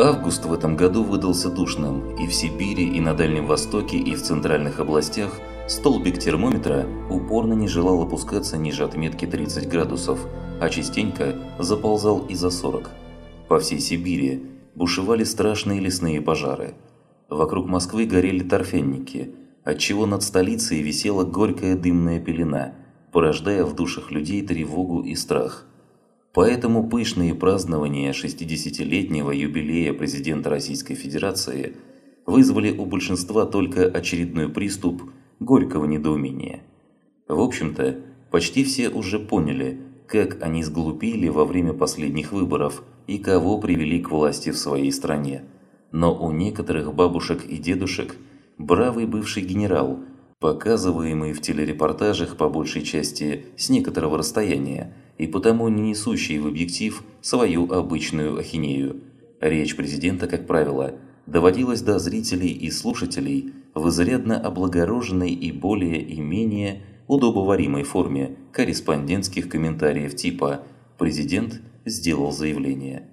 Август в этом году выдался душным, и в Сибири, и на Дальнем Востоке, и в центральных областях столбик термометра упорно не желал опускаться ниже отметки 30 градусов, а частенько заползал и за 40. По всей Сибири бушевали страшные лесные пожары. Вокруг Москвы горели торфянники, отчего над столицей висела горькая дымная пелена, порождая в душах людей тревогу и страх. Поэтому пышные празднования 60-летнего юбилея президента Российской Федерации вызвали у большинства только очередной приступ горького недоумения. В общем-то, почти все уже поняли, как они сглупили во время последних выборов и кого привели к власти в своей стране. Но у некоторых бабушек и дедушек бравый бывший генерал, показываемый в телерепортажах по большей части с некоторого расстояния, и потому не несущий в объектив свою обычную ахинею. Речь президента, как правило, доводилась до зрителей и слушателей в изрядно облагороженной и более и менее удобоваримой форме корреспондентских комментариев типа «Президент сделал заявление».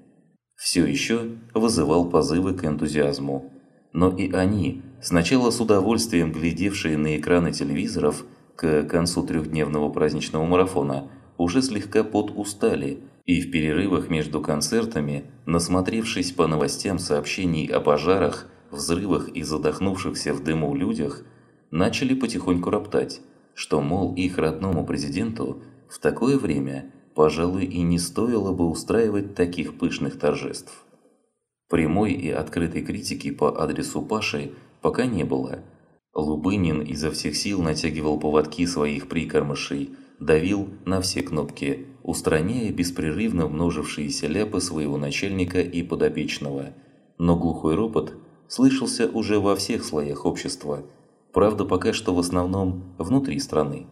Все еще вызывал позывы к энтузиазму. Но и они, сначала с удовольствием глядевшие на экраны телевизоров к концу трехдневного праздничного марафона, уже слегка подустали и в перерывах между концертами, насмотревшись по новостям сообщений о пожарах, взрывах и задохнувшихся в дыму людях, начали потихоньку роптать, что, мол, их родному президенту в такое время, пожалуй, и не стоило бы устраивать таких пышных торжеств. Прямой и открытой критики по адресу Паши пока не было. Лубынин изо всех сил натягивал поводки своих прикормышей – давил на все кнопки, устраняя беспрерывно множившиеся ляпы своего начальника и подопечного. Но глухой ропот слышался уже во всех слоях общества, правда пока что в основном внутри страны.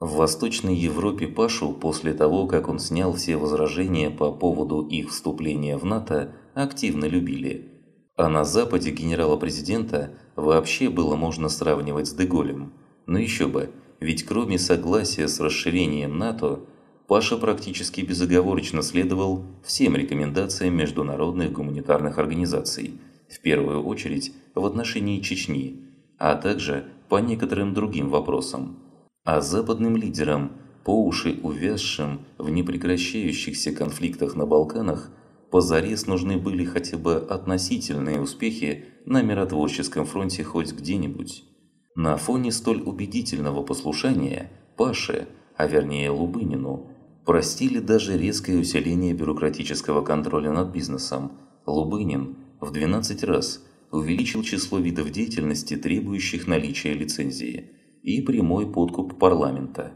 В Восточной Европе Пашу после того, как он снял все возражения по поводу их вступления в НАТО, активно любили. А на Западе генерала-президента вообще было можно сравнивать с Деголем. Но еще бы – ведь кроме согласия с расширением НАТО, Паша практически безоговорочно следовал всем рекомендациям международных гуманитарных организаций, в первую очередь в отношении Чечни, а также по некоторым другим вопросам. А западным лидерам, по уши увязшим в непрекращающихся конфликтах на Балканах, позарез нужны были хотя бы относительные успехи на миротворческом фронте хоть где-нибудь. На фоне столь убедительного послушания Паше, а вернее Лубынину, простили даже резкое усиление бюрократического контроля над бизнесом. Лубынин в 12 раз увеличил число видов деятельности, требующих наличия лицензии, и прямой подкуп парламента.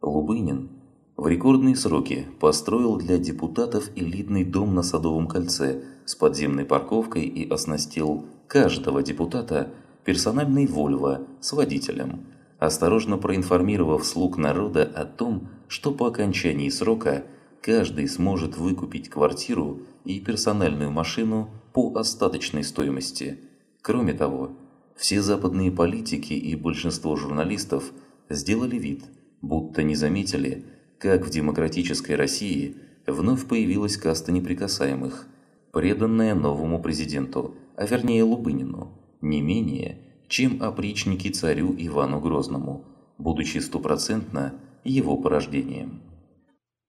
Лубынин в рекордные сроки построил для депутатов элитный дом на Садовом кольце с подземной парковкой и оснастил каждого депутата персональный Volvo с водителем, осторожно проинформировав слуг народа о том, что по окончании срока каждый сможет выкупить квартиру и персональную машину по остаточной стоимости. Кроме того, все западные политики и большинство журналистов сделали вид, будто не заметили, как в демократической России вновь появилась каста неприкасаемых, преданная новому президенту, а вернее Лубынину не менее, чем опричники царю Ивану Грозному, будучи стопроцентно его порождением.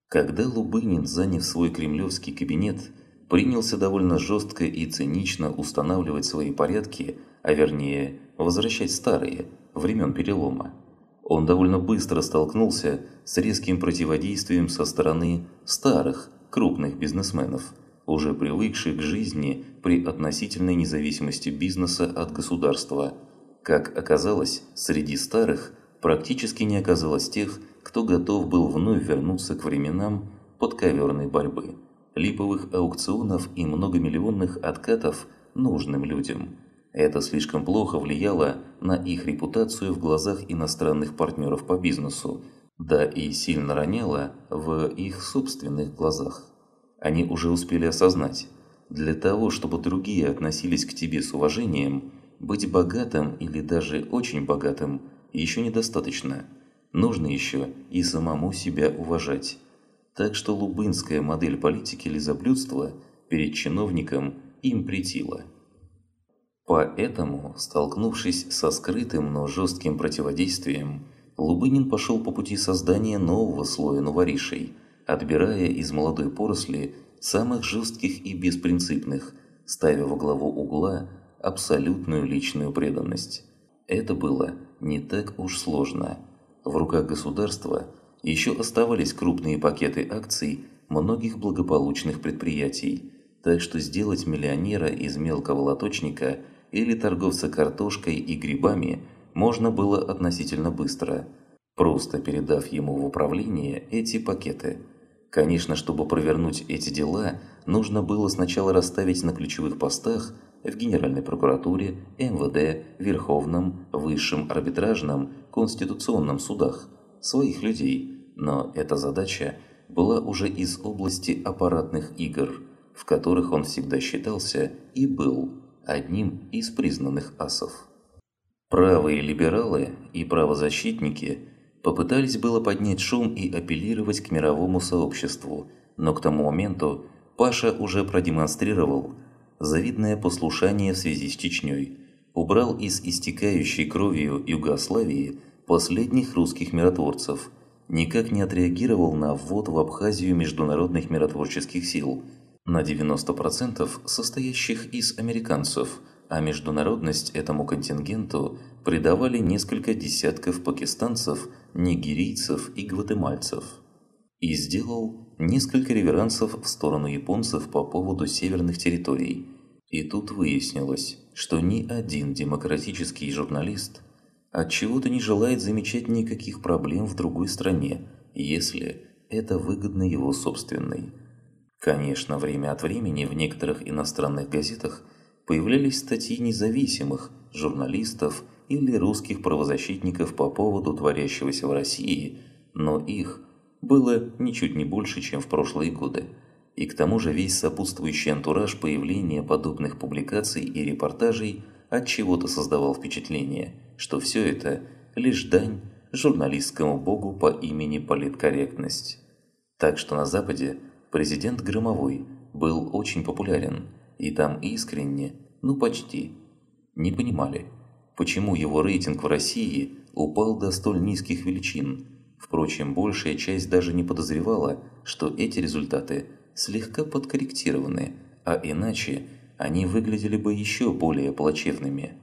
Когда Лубынин, заняв свой кремлевский кабинет, принялся довольно жестко и цинично устанавливать свои порядки, а вернее, возвращать старые, времен перелома, он довольно быстро столкнулся с резким противодействием со стороны старых, крупных бизнесменов – уже привыкший к жизни при относительной независимости бизнеса от государства. Как оказалось, среди старых практически не оказалось тех, кто готов был вновь вернуться к временам подковерной борьбы, липовых аукционов и многомиллионных откатов нужным людям. Это слишком плохо влияло на их репутацию в глазах иностранных партнеров по бизнесу, да и сильно роняло в их собственных глазах. Они уже успели осознать, для того, чтобы другие относились к тебе с уважением, быть богатым или даже очень богатым еще недостаточно. Нужно еще и самому себя уважать. Так что лубынская модель политики лизоблюдства перед чиновником им претило. Поэтому, столкнувшись со скрытым, но жестким противодействием, Лубынин пошел по пути создания нового слоя новоришей, отбирая из молодой поросли самых жестких и беспринципных, ставя во главу угла абсолютную личную преданность. Это было не так уж сложно. В руках государства еще оставались крупные пакеты акций многих благополучных предприятий, так что сделать миллионера из мелкого лоточника или торговца картошкой и грибами можно было относительно быстро, просто передав ему в управление эти пакеты. Конечно, чтобы провернуть эти дела, нужно было сначала расставить на ключевых постах в Генеральной прокуратуре, МВД, Верховном, Высшем арбитражном, Конституционном судах своих людей, но эта задача была уже из области аппаратных игр, в которых он всегда считался и был одним из признанных асов. Правые либералы и правозащитники попытались было поднять шум и апеллировать к мировому сообществу, но к тому моменту Паша уже продемонстрировал завидное послушание в связи с Чечней, убрал из истекающей кровью Югославии последних русских миротворцев, никак не отреагировал на ввод в Абхазию международных миротворческих сил, на 90% состоящих из американцев, а международность этому контингенту придавали несколько десятков пакистанцев, нигерийцев и гватемальцев. И сделал несколько реверансов в сторону японцев по поводу северных территорий. И тут выяснилось, что ни один демократический журналист от чего то не желает замечать никаких проблем в другой стране, если это выгодно его собственной. Конечно, время от времени в некоторых иностранных газетах появлялись статьи независимых журналистов или русских правозащитников по поводу творящегося в России, но их было ничуть не больше, чем в прошлые годы. И к тому же весь сопутствующий антураж появления подобных публикаций и репортажей от чего-то создавал впечатление, что все это лишь дань журналистскому богу по имени политкорректность. Так что на Западе президент Громовой был очень популярен, и там искренне, ну почти, не понимали, почему его рейтинг в России упал до столь низких величин. Впрочем, большая часть даже не подозревала, что эти результаты слегка подкорректированы, а иначе они выглядели бы еще более плачевными.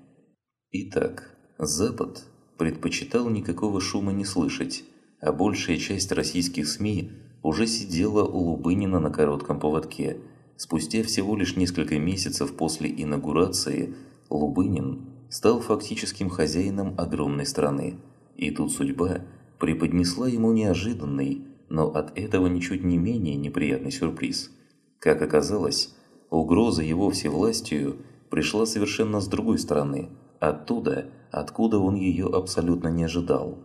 Итак, Запад предпочитал никакого шума не слышать, а большая часть российских СМИ уже сидела у Лубынина на коротком поводке. Спустя всего лишь несколько месяцев после инаугурации Лубынин стал фактическим хозяином огромной страны. И тут судьба преподнесла ему неожиданный, но от этого ничуть не менее неприятный сюрприз. Как оказалось, угроза его всевластию пришла совершенно с другой стороны, оттуда, откуда он ее абсолютно не ожидал.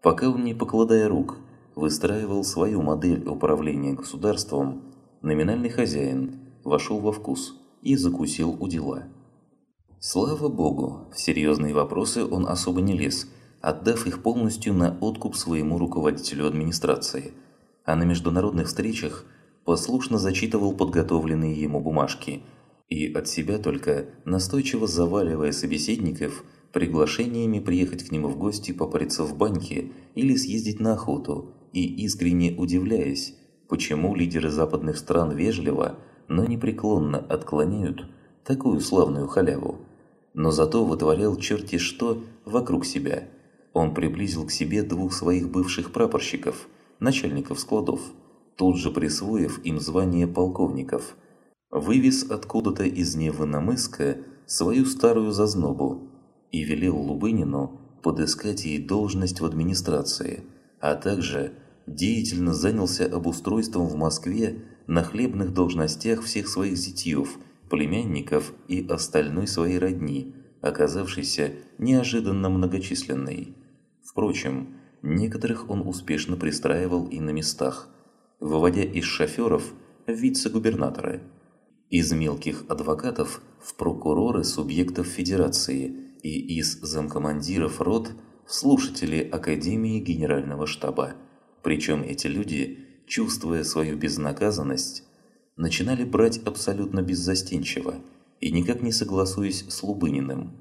Пока он, не покладая рук, выстраивал свою модель управления государством, номинальный хозяин вошел во вкус и закусил у дела. Слава богу, в серьезные вопросы он особо не лез, отдав их полностью на откуп своему руководителю администрации, а на международных встречах послушно зачитывал подготовленные ему бумажки и от себя только настойчиво заваливая собеседников приглашениями приехать к нему в гости попариться в баньке или съездить на охоту, и искренне удивляясь, почему лидеры западных стран вежливо, но непреклонно отклоняют такую славную халяву. Но зато вытворял черти что вокруг себя. Он приблизил к себе двух своих бывших прапорщиков, начальников складов, тут же присвоив им звание полковников. Вывез откуда-то из Невыномыска свою старую зазнобу и велел Лубынину подыскать ей должность в администрации, а также деятельно занялся обустройством в Москве на хлебных должностях всех своих зятьев, племянников и остальной своей родни, оказавшейся неожиданно многочисленной. Впрочем, некоторых он успешно пристраивал и на местах, выводя из шоферов вице-губернатора, из мелких адвокатов в прокуроры субъектов федерации и из замкомандиров рот в слушатели Академии Генерального штаба. Причем эти люди, чувствуя свою безнаказанность, начинали брать абсолютно беззастенчиво, и никак не согласуясь с Лубыниным,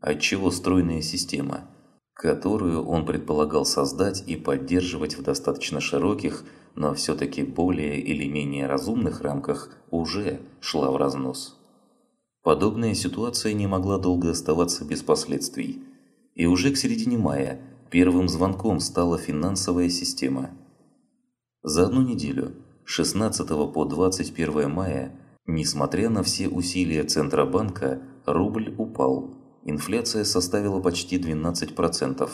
отчего стройная система, которую он предполагал создать и поддерживать в достаточно широких, но все-таки более или менее разумных рамках, уже шла в разнос. Подобная ситуация не могла долго оставаться без последствий, и уже к середине мая первым звонком стала финансовая система. За одну неделю, 16 по 21 мая, Несмотря на все усилия Центробанка, рубль упал. Инфляция составила почти 12%,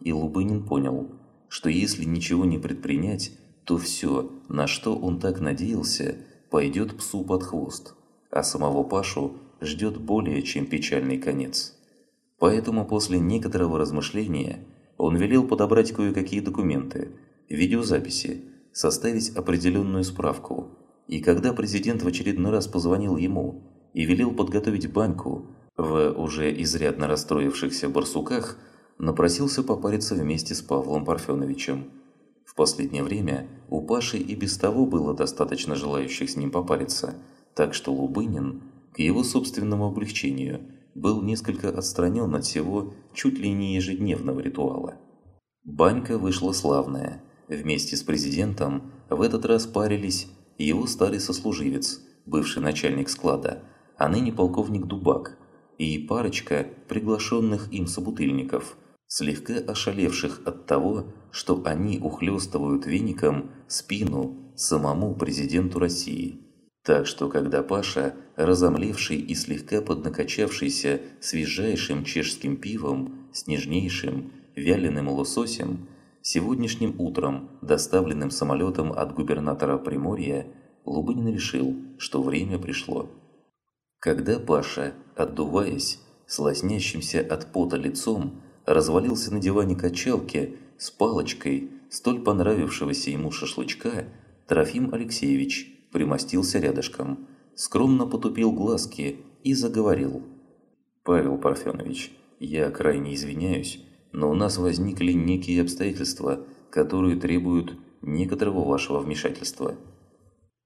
и Лубынин понял, что если ничего не предпринять, то все, на что он так надеялся, пойдет псу под хвост, а самого Пашу ждет более чем печальный конец. Поэтому после некоторого размышления он велел подобрать кое-какие документы, видеозаписи, составить определенную справку – и когда президент в очередной раз позвонил ему и велел подготовить баньку в уже изрядно расстроившихся барсуках, напросился попариться вместе с Павлом Парфеновичем. В последнее время у Паши и без того было достаточно желающих с ним попариться, так что Лубынин, к его собственному облегчению, был несколько отстранен от всего чуть ли не ежедневного ритуала. Банька вышла славная. Вместе с президентом в этот раз парились его старый сослуживец, бывший начальник склада, а ныне полковник Дубак, и парочка приглашенных им собутыльников, слегка ошалевших от того, что они ухлёстывают веником спину самому президенту России. Так что когда Паша, разомлевший и слегка поднакачавшийся свежайшим чешским пивом, с нежнейшим вяленым лососем, Сегодняшним утром, доставленным самолетом от губернатора Приморья, Лубынин решил, что время пришло. Когда Паша, отдуваясь, с лоснящимся от пота лицом, развалился на диване качалки с палочкой столь понравившегося ему шашлычка, Трофим Алексеевич примостился рядышком, скромно потупил глазки и заговорил. «Павел Парфенович, я крайне извиняюсь, но у нас возникли некие обстоятельства, которые требуют некоторого вашего вмешательства.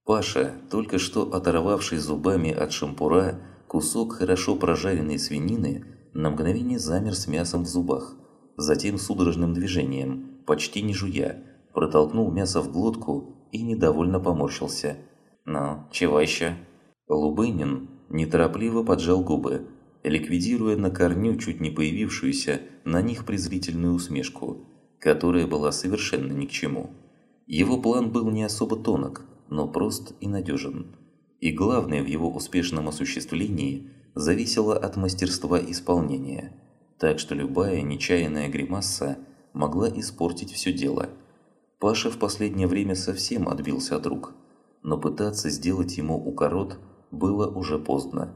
Паша, только что оторвавший зубами от шампура кусок хорошо прожаренной свинины, на мгновение замер с мясом в зубах. Затем судорожным движением, почти не жуя, протолкнул мясо в глотку и недовольно поморщился. «Ну, чего еще?» Лубынин неторопливо поджал губы, ликвидируя на корню чуть не появившуюся на них презрительную усмешку, которая была совершенно ни к чему. Его план был не особо тонок, но прост и надежен. И главное в его успешном осуществлении зависело от мастерства исполнения, так что любая нечаянная гримаса могла испортить все дело. Паша в последнее время совсем отбился от рук, но пытаться сделать ему укорот было уже поздно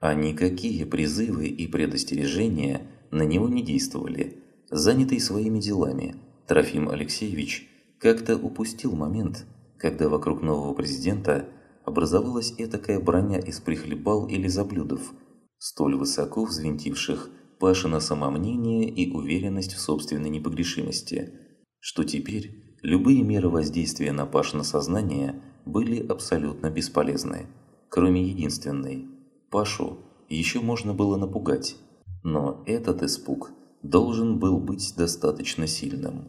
а никакие призывы и предостережения на него не действовали. Занятый своими делами, Трофим Алексеевич как-то упустил момент, когда вокруг нового президента образовалась этакая броня из прихлебал или заблюдов, столь высоко взвинтивших Пашина самомнение и уверенность в собственной непогрешимости, что теперь любые меры воздействия на Пашина сознание были абсолютно бесполезны, кроме единственной – Пашу еще можно было напугать, но этот испуг должен был быть достаточно сильным.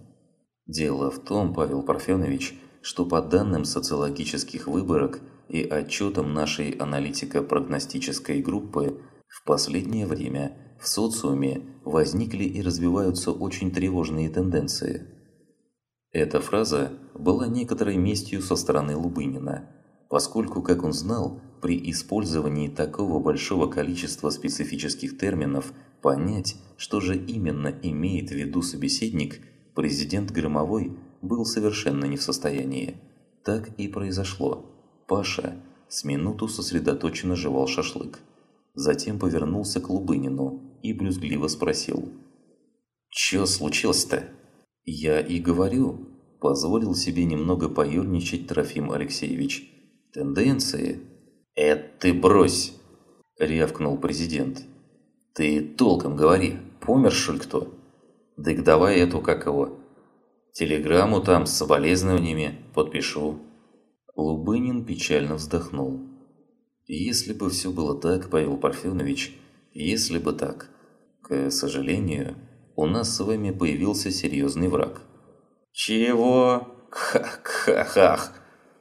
Дело в том, Павел Парфенович, что по данным социологических выборок и отчетам нашей аналитико-прогностической группы, в последнее время в социуме возникли и развиваются очень тревожные тенденции. Эта фраза была некоторой местью со стороны Лубынина, поскольку, как он знал, при использовании такого большого количества специфических терминов понять, что же именно имеет в виду собеседник, президент Громовой был совершенно не в состоянии. Так и произошло. Паша с минуту сосредоточенно жевал шашлык. Затем повернулся к Лубынину и брюзгливо спросил. «Чё случилось-то?» «Я и говорю», – позволил себе немного поюрничать Трофим Алексеевич. «Тенденции «Это ты брось!» – рявкнул президент. «Ты толком говори, помер, что ли, кто? Дык давай эту, как его, телеграмму там с соболезнованиями подпишу». Лубынин печально вздохнул. Если бы все было так, Павел Парфенович, если бы так. К сожалению, у нас с вами появился серьезный враг. Чего? Хах-хах-хах.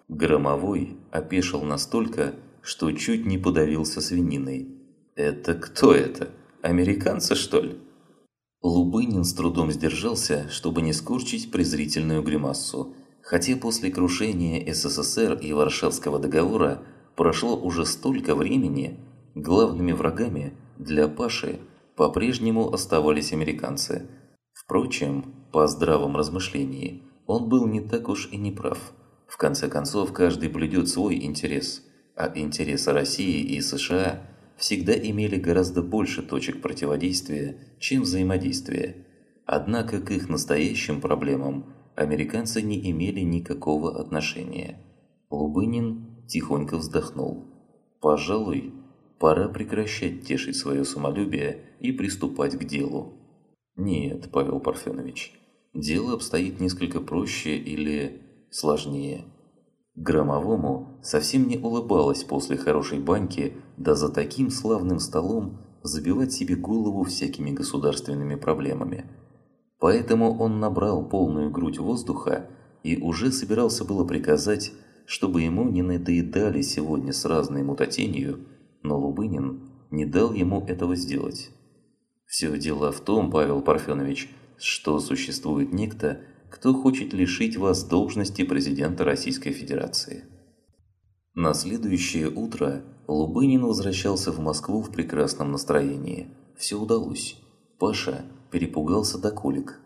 Громовой опешил настолько, что чуть не подавился свининой. «Это кто это? Американцы, что ли?» Лубынин с трудом сдержался, чтобы не скорчить презрительную гримассу, хотя после крушения СССР и Варшавского договора прошло уже столько времени, главными врагами для Паши по-прежнему оставались американцы. Впрочем, по здравом размышлении, он был не так уж и не прав. В конце концов, каждый блюдет свой интерес, а интересы России и США всегда имели гораздо больше точек противодействия, чем взаимодействия. Однако к их настоящим проблемам американцы не имели никакого отношения. Лубынин тихонько вздохнул. Пожалуй, пора прекращать тешить свое самолюбие и приступать к делу. Нет, Павел Парфенович, дело обстоит несколько проще или сложнее. Громовому совсем не улыбалось после хорошей баньки, да за таким славным столом забивать себе голову всякими государственными проблемами. Поэтому он набрал полную грудь воздуха и уже собирался было приказать, чтобы ему не надоедали сегодня с разной мутатенью, но Лубынин не дал ему этого сделать. Все дело в том, Павел Парфенович, что существует некто, кто хочет лишить вас должности президента Российской Федерации. На следующее утро Лубынин возвращался в Москву в прекрасном настроении. Все удалось. Паша перепугался до колик.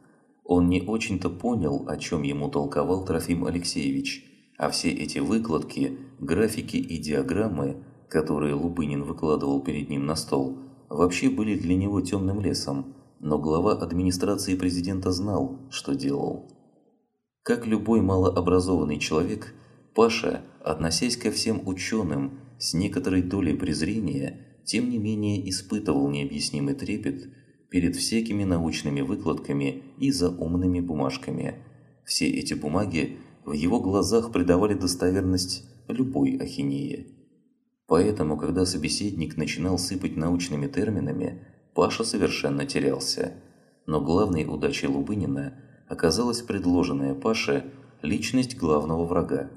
Он не очень-то понял, о чем ему толковал Трофим Алексеевич, а все эти выкладки, графики и диаграммы, которые Лубынин выкладывал перед ним на стол, вообще были для него темным лесом, но глава администрации президента знал, что делал. Как любой малообразованный человек, Паша, относясь ко всем ученым с некоторой долей презрения, тем не менее испытывал необъяснимый трепет перед всякими научными выкладками и заумными бумажками. Все эти бумаги в его глазах придавали достоверность любой ахинеи. Поэтому, когда собеседник начинал сыпать научными терминами, Паша совершенно терялся. Но главной удачей Лубынина – оказалась предложенная Паше личность главного врага.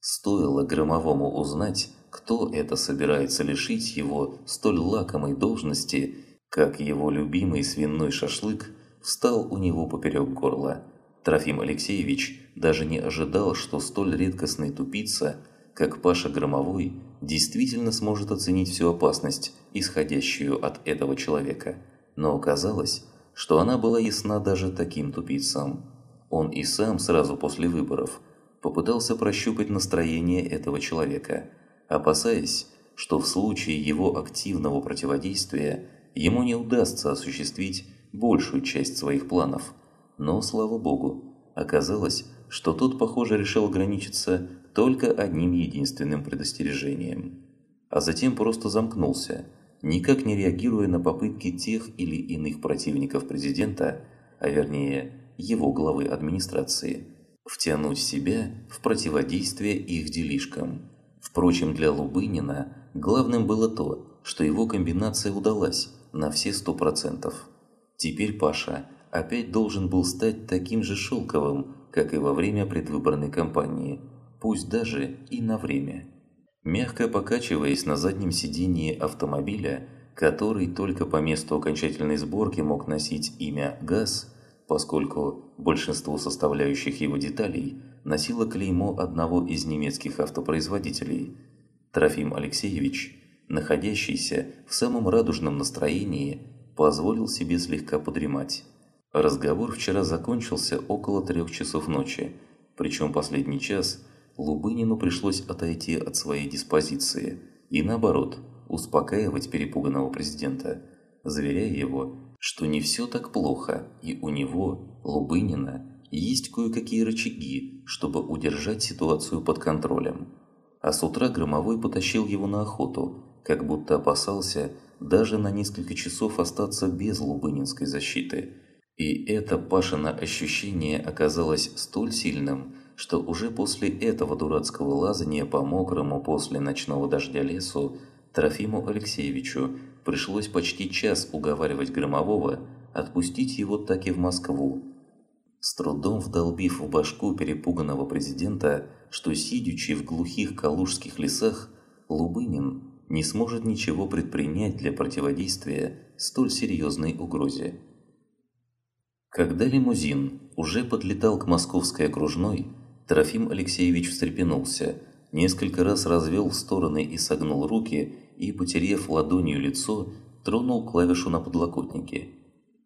Стоило Громовому узнать, кто это собирается лишить его столь лакомой должности, как его любимый свиной шашлык встал у него поперек горла. Трофим Алексеевич даже не ожидал, что столь редкостный тупица, как Паша Громовой, действительно сможет оценить всю опасность, исходящую от этого человека. Но оказалось, что она была ясна даже таким тупицам. Он и сам сразу после выборов попытался прощупать настроение этого человека, опасаясь, что в случае его активного противодействия ему не удастся осуществить большую часть своих планов. Но, слава богу, оказалось, что тот, похоже, решил ограничиться только одним единственным предостережением. А затем просто замкнулся – никак не реагируя на попытки тех или иных противников президента, а вернее его главы администрации, втянуть себя в противодействие их делишкам. Впрочем, для Лубынина главным было то, что его комбинация удалась на все сто процентов. Теперь Паша опять должен был стать таким же шелковым, как и во время предвыборной кампании, пусть даже и на время. Мягко покачиваясь на заднем сидении автомобиля, который только по месту окончательной сборки мог носить имя «ГАЗ», поскольку большинство составляющих его деталей носило клеймо одного из немецких автопроизводителей, Трофим Алексеевич, находящийся в самом радужном настроении, позволил себе слегка подремать. Разговор вчера закончился около трех часов ночи, причем последний час – Лубынину пришлось отойти от своей диспозиции и, наоборот, успокаивать перепуганного президента, заверяя его, что не все так плохо, и у него, Лубынина, есть кое-какие рычаги, чтобы удержать ситуацию под контролем. А с утра Громовой потащил его на охоту, как будто опасался даже на несколько часов остаться без лубынинской защиты. И это Пашино ощущение оказалось столь сильным, что уже после этого дурацкого лазания по мокрому после ночного дождя лесу Трофиму Алексеевичу пришлось почти час уговаривать Громового отпустить его таки в Москву. С трудом вдолбив в башку перепуганного президента, что сидячи в глухих калужских лесах, Лубынин не сможет ничего предпринять для противодействия столь серьезной угрозе. Когда лимузин уже подлетал к московской окружной, Трофим Алексеевич встрепенулся, несколько раз развел в стороны и согнул руки, и, потерев ладонью лицо, тронул клавишу на подлокотнике.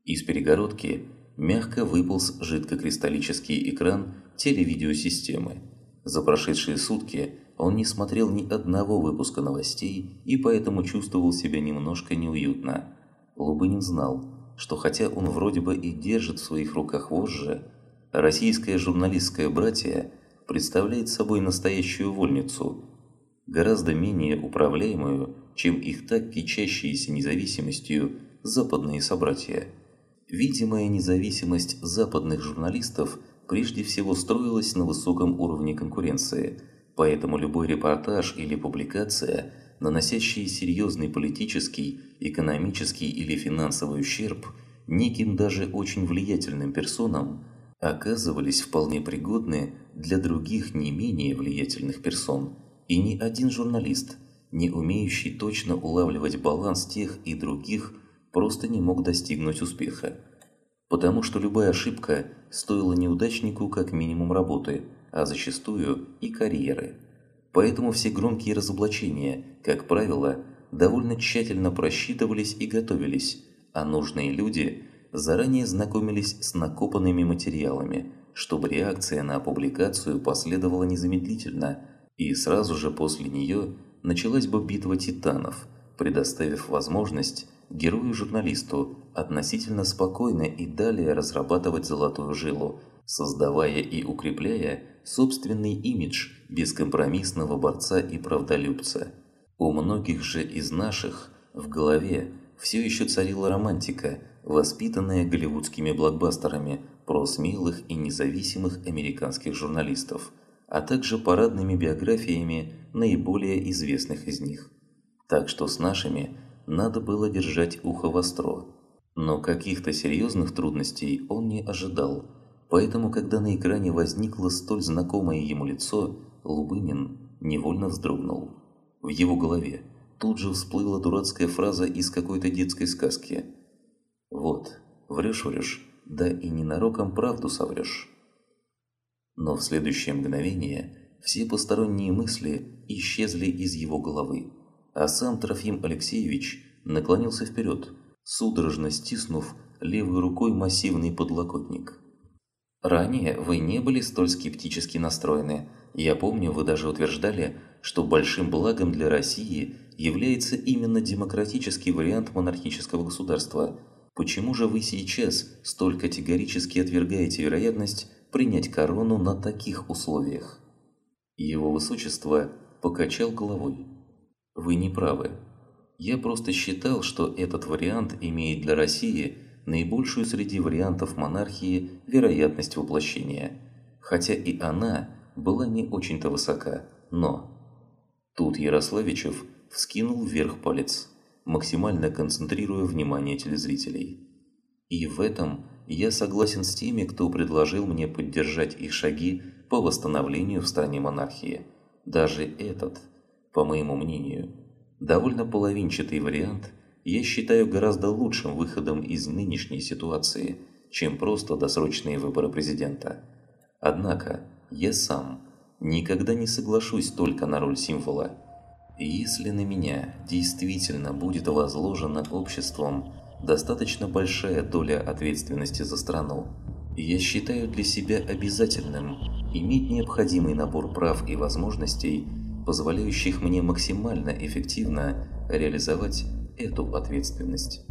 Из перегородки мягко выполз жидкокристаллический экран телевидеосистемы. За прошедшие сутки он не смотрел ни одного выпуска новостей и поэтому чувствовал себя немножко неуютно. Лубынин знал, что хотя он вроде бы и держит в своих руках вожжи, российское журналистское братье представляет собой настоящую вольницу, гораздо менее управляемую, чем их так кичащиеся независимостью западные собратья. Видимая независимость западных журналистов прежде всего строилась на высоком уровне конкуренции, поэтому любой репортаж или публикация, наносящие серьезный политический, экономический или финансовый ущерб неким даже очень влиятельным персонам, оказывались вполне пригодны для других не менее влиятельных персон, и ни один журналист, не умеющий точно улавливать баланс тех и других, просто не мог достигнуть успеха. Потому что любая ошибка стоила неудачнику как минимум работы, а зачастую и карьеры. Поэтому все громкие разоблачения, как правило, довольно тщательно просчитывались и готовились, а нужные люди – заранее знакомились с накопанными материалами, чтобы реакция на публикацию последовала незамедлительно, и сразу же после нее началась бы битва титанов, предоставив возможность герою-журналисту относительно спокойно и далее разрабатывать золотую жилу, создавая и укрепляя собственный имидж бескомпромиссного борца и правдолюбца. У многих же из наших в голове все еще царила романтика – воспитанная голливудскими блокбастерами про смелых и независимых американских журналистов, а также парадными биографиями наиболее известных из них. Так что с нашими надо было держать ухо востро. Но каких-то серьезных трудностей он не ожидал, поэтому когда на экране возникло столь знакомое ему лицо, Лубынин невольно вздрогнул. В его голове тут же всплыла дурацкая фраза из какой-то детской сказки – вот, врешь-врешь, да и ненароком правду соврешь. Но в следующее мгновение все посторонние мысли исчезли из его головы, а сам Трофим Алексеевич наклонился вперед, судорожно стиснув левой рукой массивный подлокотник. Ранее вы не были столь скептически настроены. Я помню, вы даже утверждали, что большим благом для России является именно демократический вариант монархического государства – Почему же вы сейчас столь категорически отвергаете вероятность принять корону на таких условиях? Его высочество покачал головой. Вы не правы. Я просто считал, что этот вариант имеет для России наибольшую среди вариантов монархии вероятность воплощения. Хотя и она была не очень-то высока, но... Тут Ярославичев вскинул вверх палец максимально концентрируя внимание телезрителей. И в этом я согласен с теми, кто предложил мне поддержать их шаги по восстановлению в стране монархии. Даже этот, по моему мнению, довольно половинчатый вариант я считаю гораздо лучшим выходом из нынешней ситуации, чем просто досрочные выборы президента. Однако я сам никогда не соглашусь только на роль символа – если на меня действительно будет возложена обществом достаточно большая доля ответственности за страну, я считаю для себя обязательным иметь необходимый набор прав и возможностей, позволяющих мне максимально эффективно реализовать эту ответственность.